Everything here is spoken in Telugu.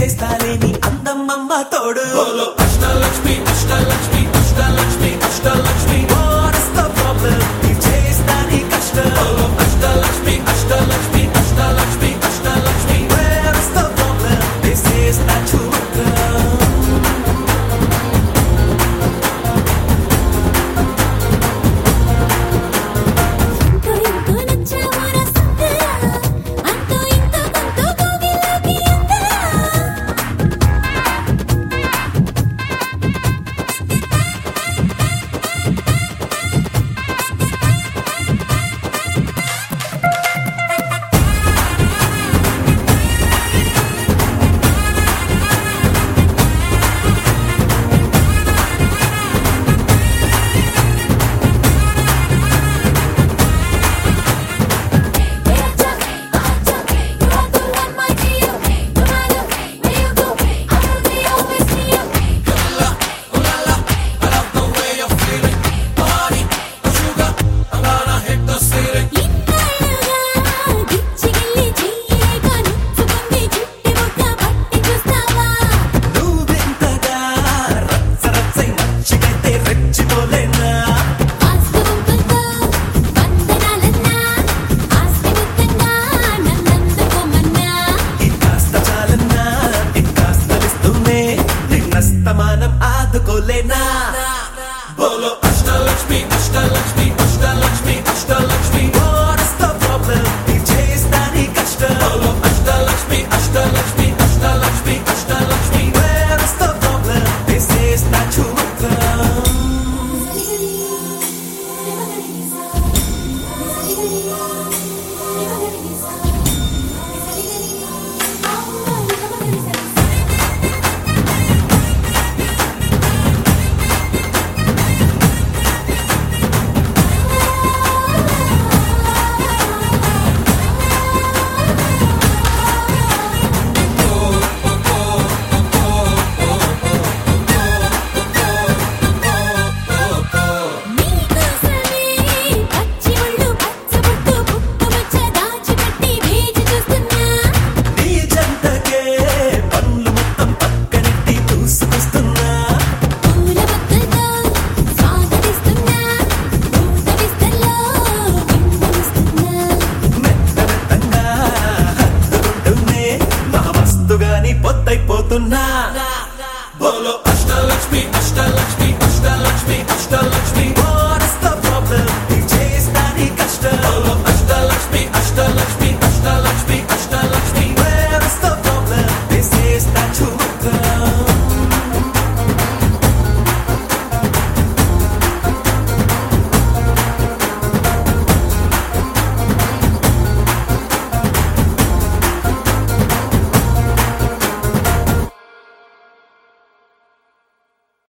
చేస్తాలేని అందమ్మమ్మ తోడు. అష్టలక్ష్మి అష్టలక్ష్మి అష్టలక్ష్మి అష్టలక్ష్మి బోలో అష్టలక్ష్మి అష్టలక్ష్మి